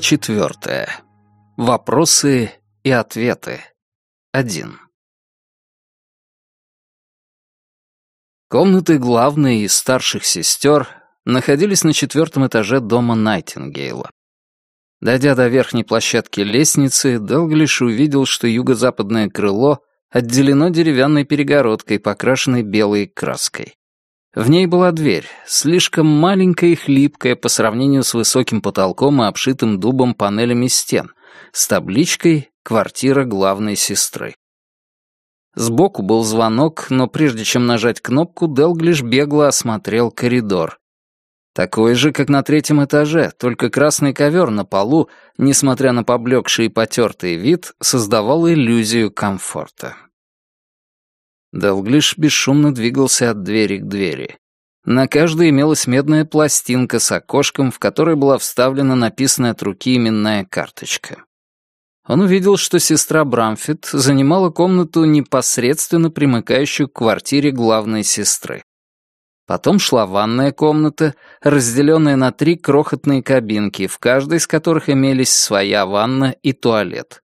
Глава четвертая. Вопросы и ответы. Один. Комнаты главной и старших сестер находились на четвертом этаже дома Найтингейла. Дойдя до верхней площадки лестницы, Делглиш увидел, что юго-западное крыло отделено деревянной перегородкой, покрашенной белой краской. В ней была дверь, слишком маленькая и хлипкая по сравнению с высоким потолком и обшитым дубом панелями стен, с табличкой «Квартира главной сестры». Сбоку был звонок, но прежде чем нажать кнопку, Делглиш бегло осмотрел коридор. Такой же, как на третьем этаже, только красный ковер на полу, несмотря на поблекший и потертый вид, создавал иллюзию комфорта. Делглиш бесшумно двигался от двери к двери. На каждой имелась медная пластинка с окошком, в которой была вставлена написанная от руки именная карточка. Он увидел, что сестра Брамфит занимала комнату, непосредственно примыкающую к квартире главной сестры. Потом шла ванная комната, разделенная на три крохотные кабинки, в каждой из которых имелись своя ванна и туалет.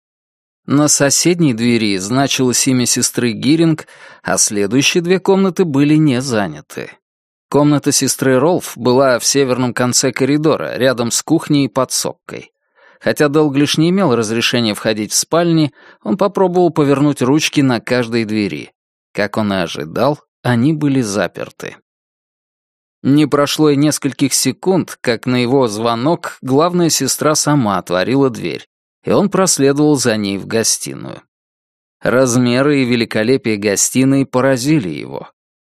На соседней двери значилось имя сестры Гиринг, а следующие две комнаты были не заняты. Комната сестры Ролф была в северном конце коридора, рядом с кухней и подсобкой. Хотя Долглиш не имел разрешения входить в спальни, он попробовал повернуть ручки на каждой двери. Как он и ожидал, они были заперты. Не прошло и нескольких секунд, как на его звонок главная сестра сама отворила дверь, и он проследовал за ней в гостиную. Размеры и великолепие гостиной поразили его.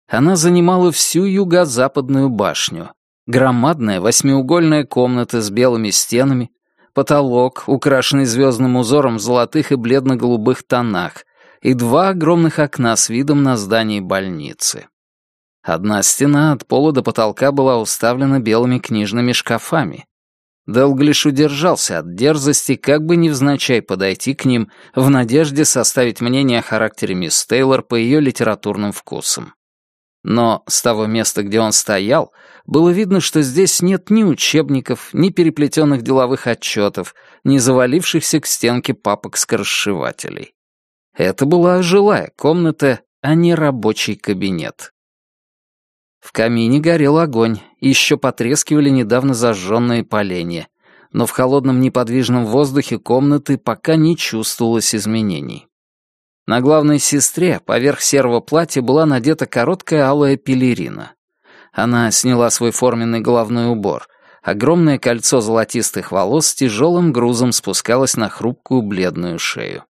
Она занимала всю юго-западную башню. Громадная восьмиугольная комната с белыми стенами, потолок, украшенный звездным узором в золотых и бледно-голубых тонах, и два огромных окна с видом на здание больницы. Одна стена от пола до потолка была уставлена белыми книжными шкафами. Делглиш удержался от дерзости, как бы невзначай подойти к ним, в надежде составить мнение о характере мисс Тейлор по ее литературным вкусам. Но с того места, где он стоял, было видно, что здесь нет ни учебников, ни переплетенных деловых отчетов, ни завалившихся к стенке папок-скоросшивателей. Это была жилая комната, а не рабочий кабинет. В камине горел огонь, еще потрескивали недавно зажженные поленья, но в холодном неподвижном воздухе комнаты пока не чувствовалось изменений. На главной сестре поверх серого платья была надета короткая алая пелерина. Она сняла свой форменный головной убор. Огромное кольцо золотистых волос с тяжелым грузом спускалось на хрупкую бледную шею.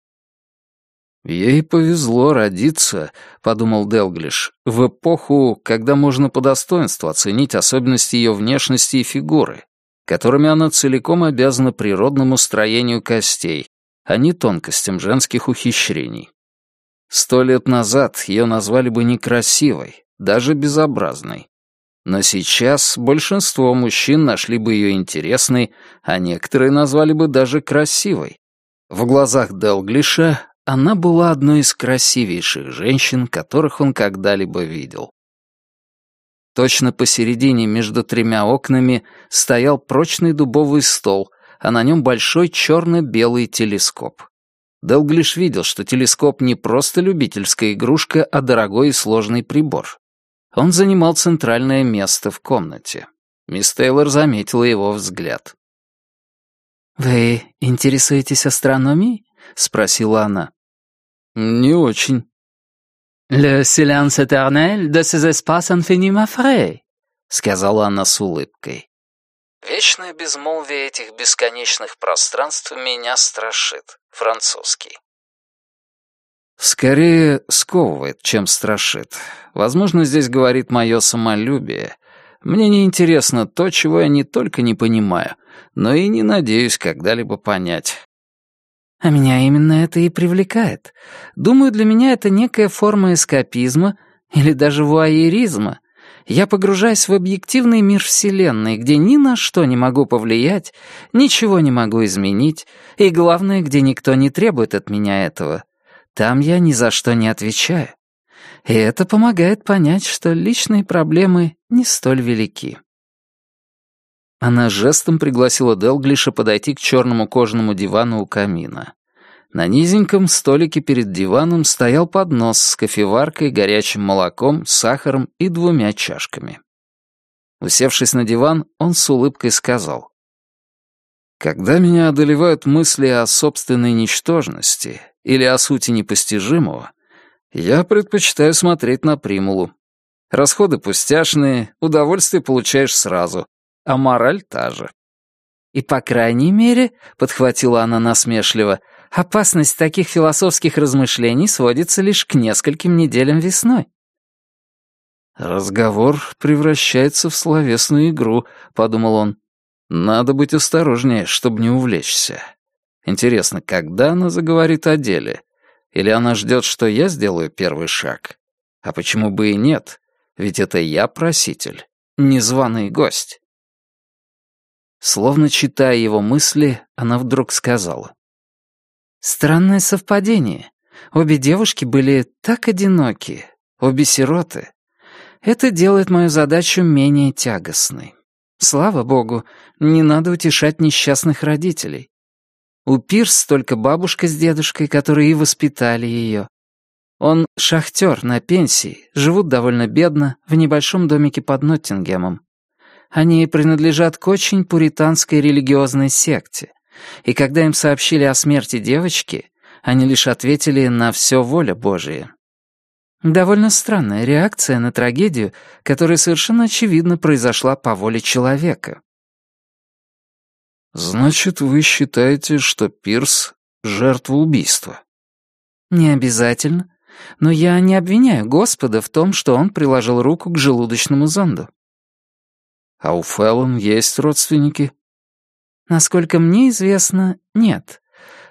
«Ей повезло родиться», — подумал Делглиш, «в эпоху, когда можно по достоинству оценить особенности ее внешности и фигуры, которыми она целиком обязана природному строению костей, а не тонкостям женских ухищрений. Сто лет назад ее назвали бы некрасивой, даже безобразной. Но сейчас большинство мужчин нашли бы ее интересной, а некоторые назвали бы даже красивой. В глазах Делглиша она была одной из красивейших женщин, которых он когда-либо видел. Точно посередине между тремя окнами стоял прочный дубовый стол, а на нем большой черно-белый телескоп. Делглиш видел, что телескоп не просто любительская игрушка, а дорогой и сложный прибор. Он занимал центральное место в комнате. Мисс Тейлор заметила его взгляд. «Вы интересуетесь астрономией?» — спросила она. «Не очень». «Le silence éternel de ces espaces infinis m'affraie», — сказала она с улыбкой. «Вечное безмолвие этих бесконечных пространств меня страшит. Французский». «Скорее сковывает, чем страшит. Возможно, здесь говорит мое самолюбие. Мне не интересно то, чего я не только не понимаю, но и не надеюсь когда-либо понять. А меня именно это и привлекает. Думаю, для меня это некая форма эскапизма или даже вуайеризма. Я погружаюсь в объективный мир Вселенной, где ни на что не могу повлиять, ничего не могу изменить, и главное, где никто не требует от меня этого. Там я ни за что не отвечаю. И это помогает понять, что личные проблемы не столь велики. Она жестом пригласила Делглиша подойти к черному кожаному дивану у камина. На низеньком столике перед диваном стоял поднос с кофеваркой, горячим молоком, сахаром и двумя чашками. Усевшись на диван, он с улыбкой сказал. «Когда меня одолевают мысли о собственной ничтожности или о сути непостижимого, я предпочитаю смотреть на примулу. Расходы пустяшные, удовольствие получаешь сразу, а мораль та же». «И по крайней мере», — подхватила она насмешливо, — Опасность таких философских размышлений сводится лишь к нескольким неделям весной. «Разговор превращается в словесную игру», — подумал он. «Надо быть осторожнее, чтобы не увлечься. Интересно, когда она заговорит о деле? Или она ждет, что я сделаю первый шаг? А почему бы и нет? Ведь это я проситель, незваный гость». Словно читая его мысли, она вдруг сказала. Странное совпадение. Обе девушки были так одиноки, обе сироты. Это делает мою задачу менее тягостной. Слава богу, не надо утешать несчастных родителей. У Пирс только бабушка с дедушкой, которые и воспитали ее. Он шахтер на пенсии, живут довольно бедно, в небольшом домике под Ноттингемом. Они принадлежат к очень пуританской религиозной секте и когда им сообщили о смерти девочки, они лишь ответили на все воля Божия. Довольно странная реакция на трагедию, которая совершенно очевидно произошла по воле человека. «Значит, вы считаете, что Пирс — жертва убийства?» «Не обязательно, но я не обвиняю Господа в том, что он приложил руку к желудочному зонду». «А у Феллон есть родственники?» Насколько мне известно, нет.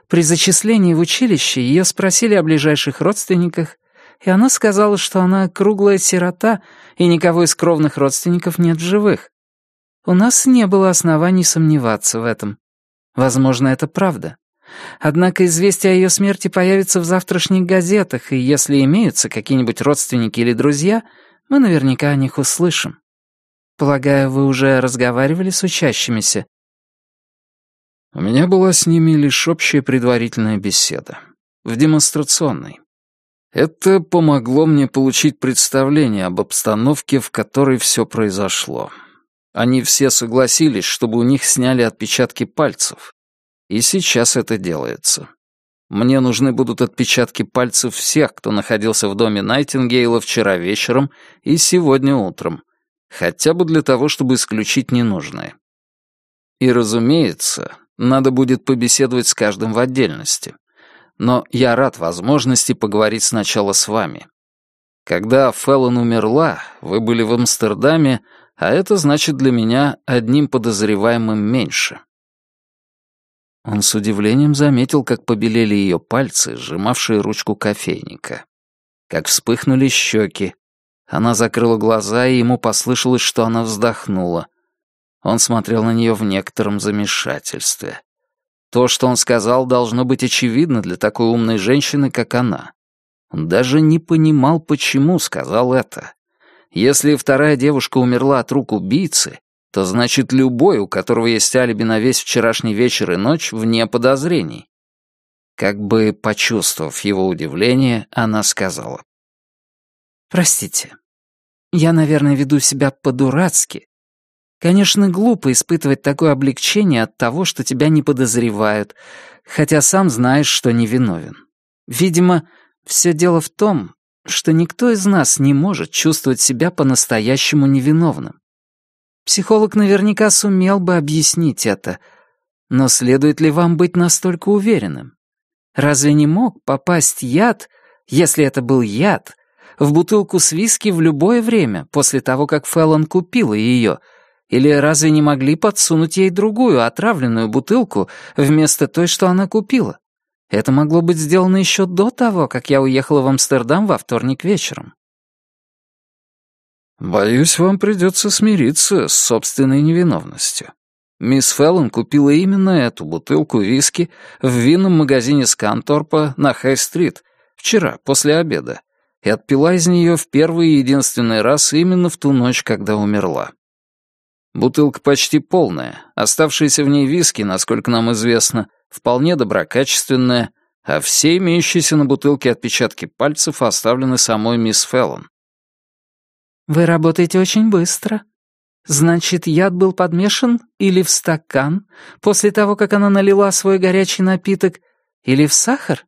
При зачислении в училище ее спросили о ближайших родственниках, и она сказала, что она круглая сирота, и никого из кровных родственников нет в живых. У нас не было оснований сомневаться в этом. Возможно, это правда. Однако известие о ее смерти появится в завтрашних газетах, и если имеются какие-нибудь родственники или друзья, мы наверняка о них услышим. Полагаю, вы уже разговаривали с учащимися? У меня была с ними лишь общая предварительная беседа. В демонстрационной. Это помогло мне получить представление об обстановке, в которой все произошло. Они все согласились, чтобы у них сняли отпечатки пальцев. И сейчас это делается. Мне нужны будут отпечатки пальцев всех, кто находился в доме Найтингейла вчера вечером и сегодня утром. Хотя бы для того, чтобы исключить ненужное. И, разумеется, надо будет побеседовать с каждым в отдельности. Но я рад возможности поговорить сначала с вами. Когда Феллон умерла, вы были в Амстердаме, а это значит для меня одним подозреваемым меньше». Он с удивлением заметил, как побелели ее пальцы, сжимавшие ручку кофейника. Как вспыхнули щеки. Она закрыла глаза, и ему послышалось, что она вздохнула. Он смотрел на нее в некотором замешательстве. То, что он сказал, должно быть очевидно для такой умной женщины, как она. Он даже не понимал, почему сказал это. Если вторая девушка умерла от рук убийцы, то значит любой, у которого есть алиби на весь вчерашний вечер и ночь, вне подозрений. Как бы почувствовав его удивление, она сказала. «Простите, я, наверное, веду себя по-дурацки, Конечно, глупо испытывать такое облегчение от того, что тебя не подозревают, хотя сам знаешь, что невиновен. Видимо, все дело в том, что никто из нас не может чувствовать себя по-настоящему невиновным. Психолог наверняка сумел бы объяснить это, но следует ли вам быть настолько уверенным? Разве не мог попасть яд, если это был яд, в бутылку с виски в любое время после того, как Феллон купила ее — или разве не могли подсунуть ей другую отравленную бутылку вместо той, что она купила? Это могло быть сделано еще до того, как я уехала в Амстердам во вторник вечером. «Боюсь, вам придется смириться с собственной невиновностью. Мисс Феллон купила именно эту бутылку виски в винном магазине Сканторпа на Хай-стрит вчера, после обеда, и отпила из нее в первый и единственный раз именно в ту ночь, когда умерла. Бутылка почти полная, оставшиеся в ней виски, насколько нам известно, вполне доброкачественная, а все имеющиеся на бутылке отпечатки пальцев оставлены самой мисс Феллон. «Вы работаете очень быстро. Значит, яд был подмешан или в стакан, после того, как она налила свой горячий напиток, или в сахар?»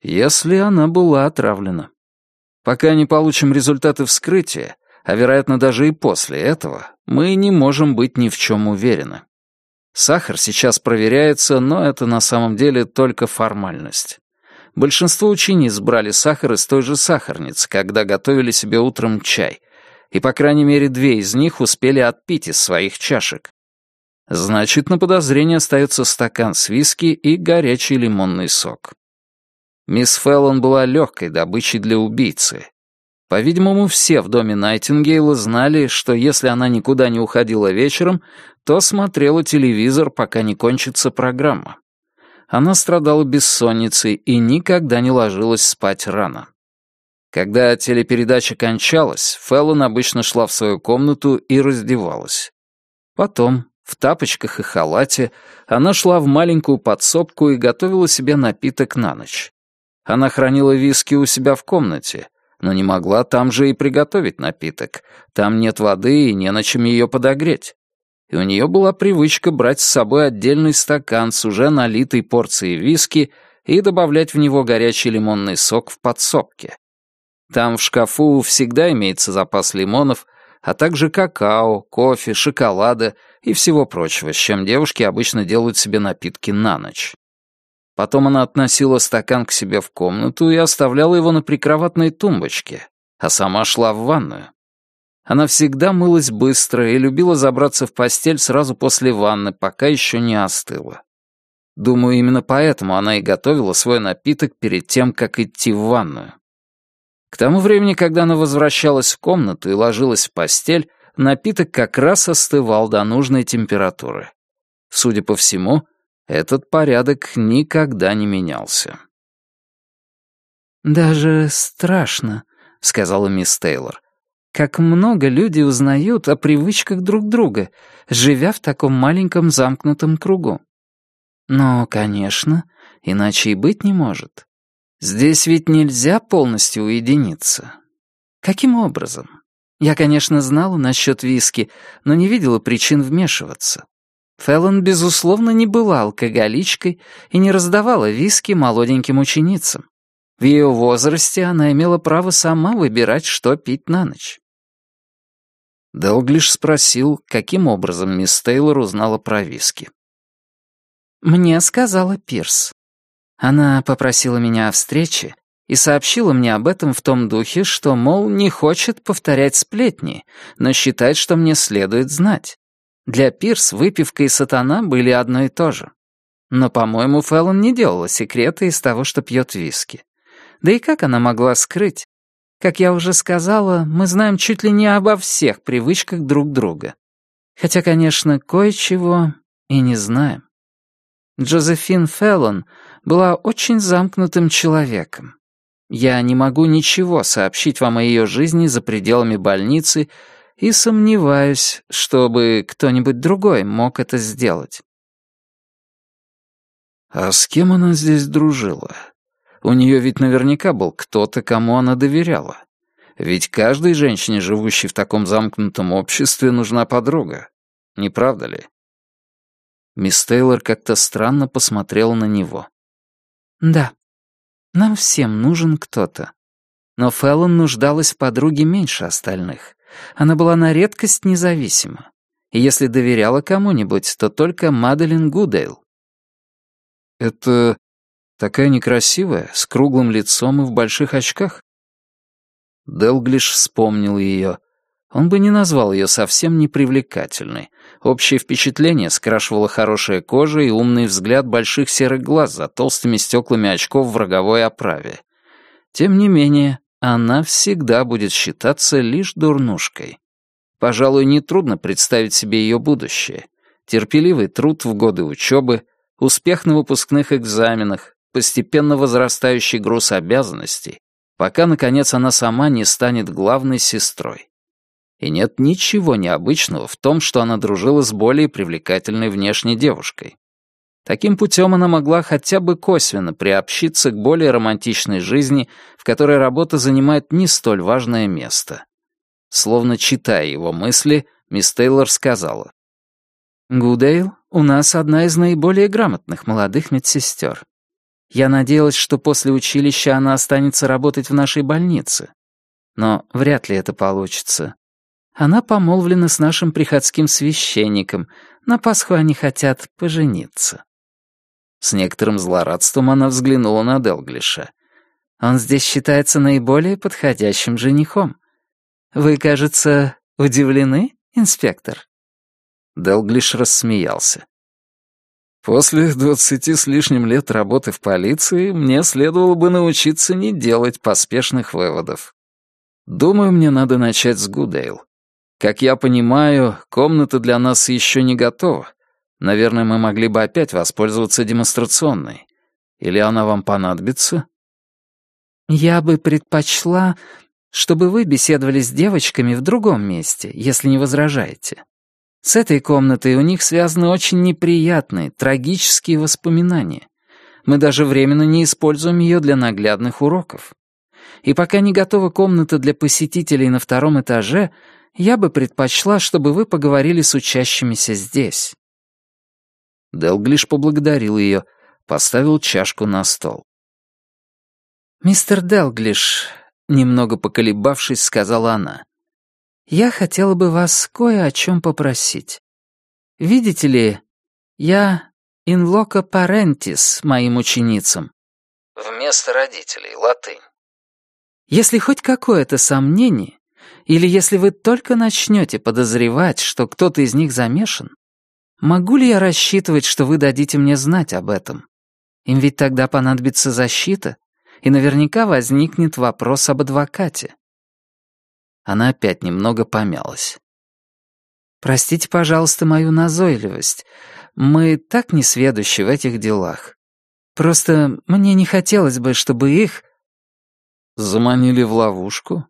«Если она была отравлена. Пока не получим результаты вскрытия, а вероятно даже и после этого, мы не можем быть ни в чем уверены. Сахар сейчас проверяется, но это на самом деле только формальность. Большинство учениц брали сахар из той же сахарницы, когда готовили себе утром чай, и по крайней мере две из них успели отпить из своих чашек. Значит, на подозрение остается стакан с виски и горячий лимонный сок. Мисс Феллон была легкой добычей для убийцы, по-видимому, все в доме Найтингейла знали, что если она никуда не уходила вечером, то смотрела телевизор, пока не кончится программа. Она страдала бессонницей и никогда не ложилась спать рано. Когда телепередача кончалась, Феллон обычно шла в свою комнату и раздевалась. Потом, в тапочках и халате, она шла в маленькую подсобку и готовила себе напиток на ночь. Она хранила виски у себя в комнате — но не могла там же и приготовить напиток. Там нет воды и не на чем ее подогреть. И у нее была привычка брать с собой отдельный стакан с уже налитой порцией виски и добавлять в него горячий лимонный сок в подсобке. Там в шкафу всегда имеется запас лимонов, а также какао, кофе, шоколада и всего прочего, с чем девушки обычно делают себе напитки на ночь. Потом она относила стакан к себе в комнату и оставляла его на прикроватной тумбочке, а сама шла в ванную. Она всегда мылась быстро и любила забраться в постель сразу после ванны, пока еще не остыла. Думаю, именно поэтому она и готовила свой напиток перед тем, как идти в ванную. К тому времени, когда она возвращалась в комнату и ложилась в постель, напиток как раз остывал до нужной температуры. Судя по всему, этот порядок никогда не менялся. «Даже страшно», — сказала мисс Тейлор. «Как много люди узнают о привычках друг друга, живя в таком маленьком замкнутом кругу. Но, конечно, иначе и быть не может. Здесь ведь нельзя полностью уединиться. Каким образом? Я, конечно, знала насчет виски, но не видела причин вмешиваться. Феллон, безусловно, не была алкоголичкой и не раздавала виски молоденьким ученицам. В ее возрасте она имела право сама выбирать, что пить на ночь. Делглиш спросил, каким образом мисс Тейлор узнала про виски. «Мне сказала Пирс. Она попросила меня о встрече и сообщила мне об этом в том духе, что, мол, не хочет повторять сплетни, но считает, что мне следует знать. Для Пирс выпивка и сатана были одно и то же. Но, по-моему, Фэллон не делала секрета из того, что пьет виски. Да и как она могла скрыть? Как я уже сказала, мы знаем чуть ли не обо всех привычках друг друга. Хотя, конечно, кое-чего и не знаем. Джозефин Феллон была очень замкнутым человеком. Я не могу ничего сообщить вам о ее жизни за пределами больницы и сомневаюсь, чтобы кто-нибудь другой мог это сделать. А с кем она здесь дружила? У нее ведь наверняка был кто-то, кому она доверяла. Ведь каждой женщине, живущей в таком замкнутом обществе, нужна подруга. Не правда ли? Мисс Тейлор как-то странно посмотрела на него. «Да, нам всем нужен кто-то. Но Феллон нуждалась в подруге меньше остальных. Она была на редкость независима. И если доверяла кому-нибудь, то только Маделин Гудейл. «Это такая некрасивая, с круглым лицом и в больших очках?» Делглиш вспомнил ее. Он бы не назвал ее совсем непривлекательной. Общее впечатление скрашивала хорошая кожа и умный взгляд больших серых глаз за толстыми стеклами очков в роговой оправе. Тем не менее, она всегда будет считаться лишь дурнушкой. Пожалуй, нетрудно представить себе ее будущее. Терпеливый труд в годы учебы, успех на выпускных экзаменах, постепенно возрастающий груз обязанностей, пока, наконец, она сама не станет главной сестрой. И нет ничего необычного в том, что она дружила с более привлекательной внешней девушкой. Таким путем она могла хотя бы косвенно приобщиться к более романтичной жизни, в которой работа занимает не столь важное место. Словно читая его мысли, мисс Тейлор сказала. «Гудейл, у нас одна из наиболее грамотных молодых медсестер. Я надеялась, что после училища она останется работать в нашей больнице. Но вряд ли это получится. Она помолвлена с нашим приходским священником. На Пасху они хотят пожениться». С некоторым злорадством она взглянула на Делглиша. «Он здесь считается наиболее подходящим женихом. Вы, кажется, удивлены, инспектор?» Делглиш рассмеялся. После двадцати с лишним лет работы в полиции мне следовало бы научиться не делать поспешных выводов. Думаю, мне надо начать с Гудейл. Как я понимаю, комната для нас еще не готова. Наверное, мы могли бы опять воспользоваться демонстрационной. Или она вам понадобится? Я бы предпочла, чтобы вы беседовали с девочками в другом месте, если не возражаете. С этой комнатой у них связаны очень неприятные, трагические воспоминания. Мы даже временно не используем ее для наглядных уроков. И пока не готова комната для посетителей на втором этаже, я бы предпочла, чтобы вы поговорили с учащимися здесь». Делглиш поблагодарил ее, поставил чашку на стол. «Мистер Делглиш», — немного поколебавшись, сказала она, я хотела бы вас кое о чем попросить. Видите ли, я loco parentis моим ученицам. Вместо родителей, латынь. Если хоть какое-то сомнение, или если вы только начнете подозревать, что кто-то из них замешан, могу ли я рассчитывать, что вы дадите мне знать об этом? Им ведь тогда понадобится защита, и наверняка возникнет вопрос об адвокате. Она опять немного помялась. «Простите, пожалуйста, мою назойливость. Мы так несведущи в этих делах. Просто мне не хотелось бы, чтобы их...» «Заманили в ловушку?»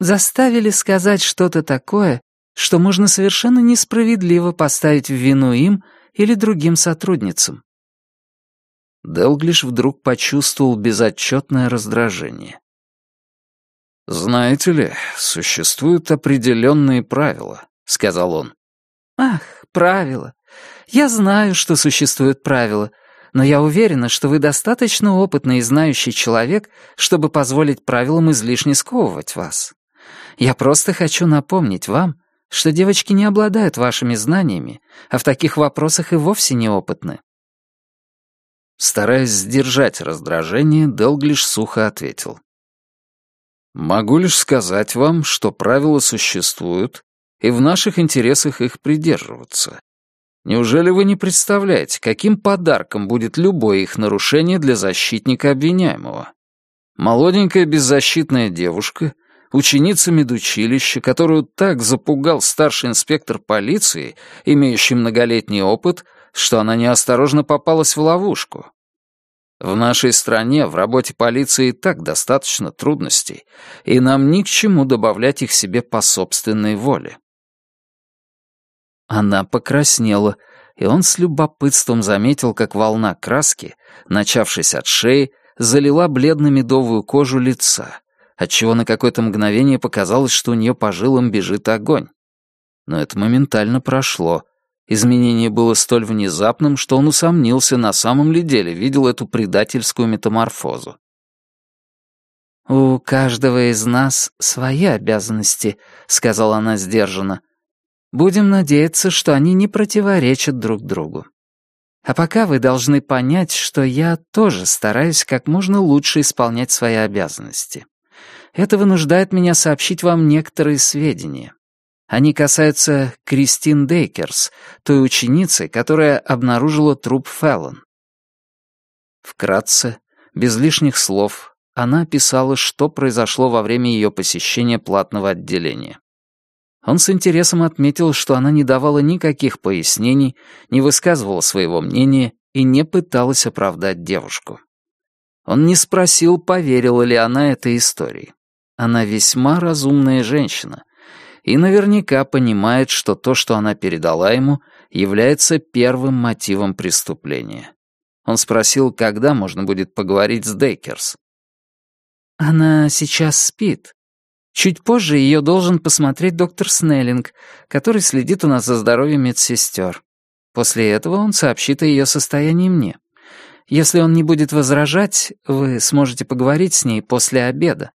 «Заставили сказать что-то такое, что можно совершенно несправедливо поставить в вину им или другим сотрудницам». Делглиш вдруг почувствовал безотчетное раздражение. «Знаете ли, существуют определенные правила», — сказал он. «Ах, правила. Я знаю, что существуют правила, но я уверена, что вы достаточно опытный и знающий человек, чтобы позволить правилам излишне сковывать вас. Я просто хочу напомнить вам, что девочки не обладают вашими знаниями, а в таких вопросах и вовсе неопытны». Стараясь сдержать раздражение, Делглиш сухо ответил. Могу лишь сказать вам, что правила существуют, и в наших интересах их придерживаться. Неужели вы не представляете, каким подарком будет любое их нарушение для защитника обвиняемого? Молоденькая беззащитная девушка, ученица медучилища, которую так запугал старший инспектор полиции, имеющий многолетний опыт, что она неосторожно попалась в ловушку. В нашей стране в работе полиции так достаточно трудностей, и нам ни к чему добавлять их себе по собственной воле. Она покраснела, и он с любопытством заметил, как волна краски, начавшись от шеи, залила бледно-медовую кожу лица, отчего на какое-то мгновение показалось, что у нее по жилам бежит огонь. Но это моментально прошло — Изменение было столь внезапным, что он усомнился, на самом ли деле видел эту предательскую метаморфозу. «У каждого из нас свои обязанности», — сказала она сдержанно. «Будем надеяться, что они не противоречат друг другу. А пока вы должны понять, что я тоже стараюсь как можно лучше исполнять свои обязанности. Это вынуждает меня сообщить вам некоторые сведения. Они касаются Кристин Дейкерс, той ученицы, которая обнаружила труп Феллон. Вкратце, без лишних слов, она описала, что произошло во время ее посещения платного отделения. Он с интересом отметил, что она не давала никаких пояснений, не высказывала своего мнения и не пыталась оправдать девушку. Он не спросил, поверила ли она этой истории. Она весьма разумная женщина — и наверняка понимает, что то, что она передала ему, является первым мотивом преступления. Он спросил, когда можно будет поговорить с Дейкерс. «Она сейчас спит. Чуть позже ее должен посмотреть доктор Снеллинг, который следит у нас за здоровьем медсестер. После этого он сообщит о ее состоянии мне. Если он не будет возражать, вы сможете поговорить с ней после обеда.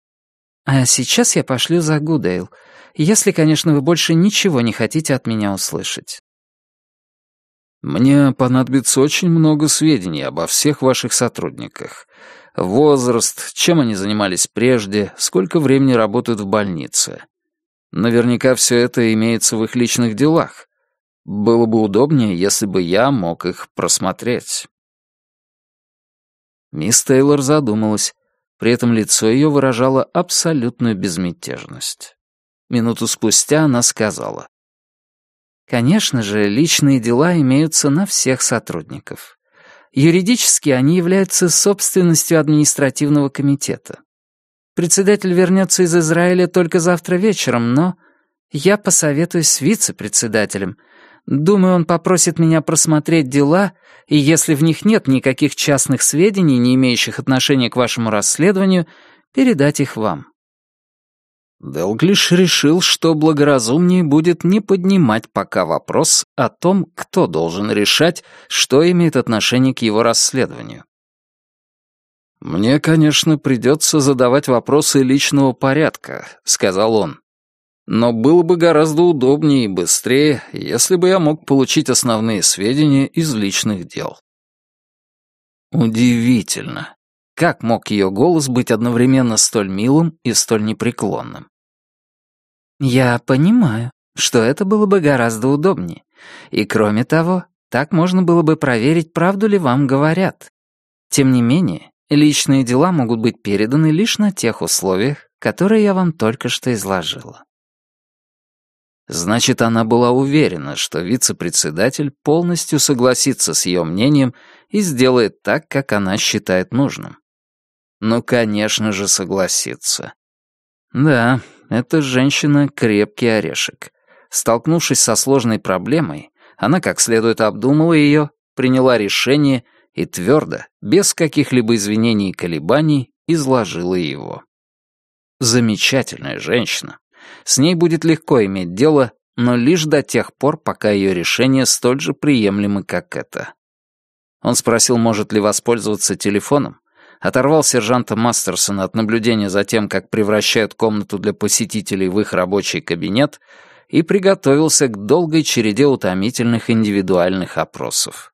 А сейчас я пошлю за Гудейл, если, конечно, вы больше ничего не хотите от меня услышать. Мне понадобится очень много сведений обо всех ваших сотрудниках. Возраст, чем они занимались прежде, сколько времени работают в больнице. Наверняка все это имеется в их личных делах. Было бы удобнее, если бы я мог их просмотреть. Мисс Тейлор задумалась. При этом лицо ее выражало абсолютную безмятежность. Минуту спустя она сказала. «Конечно же, личные дела имеются на всех сотрудников. Юридически они являются собственностью административного комитета. Председатель вернется из Израиля только завтра вечером, но я посоветуюсь с вице-председателем. Думаю, он попросит меня просмотреть дела, и если в них нет никаких частных сведений, не имеющих отношения к вашему расследованию, передать их вам. Делглиш решил, что благоразумнее будет не поднимать пока вопрос о том, кто должен решать, что имеет отношение к его расследованию. «Мне, конечно, придется задавать вопросы личного порядка», — сказал он. «Но было бы гораздо удобнее и быстрее, если бы я мог получить основные сведения из личных дел». Удивительно. Как мог ее голос быть одновременно столь милым и столь непреклонным? «Я понимаю, что это было бы гораздо удобнее. И кроме того, так можно было бы проверить, правду ли вам говорят. Тем не менее, личные дела могут быть переданы лишь на тех условиях, которые я вам только что изложила». Значит, она была уверена, что вице-председатель полностью согласится с ее мнением и сделает так, как она считает нужным. Ну, конечно же, согласится. Да, эта женщина — крепкий орешек. Столкнувшись со сложной проблемой, она как следует обдумала ее, приняла решение и твердо, без каких-либо извинений и колебаний, изложила его. Замечательная женщина. С ней будет легко иметь дело, но лишь до тех пор, пока ее решение столь же приемлемо, как это. Он спросил, может ли воспользоваться телефоном, оторвал сержанта Мастерсона от наблюдения за тем, как превращают комнату для посетителей в их рабочий кабинет, и приготовился к долгой череде утомительных индивидуальных опросов.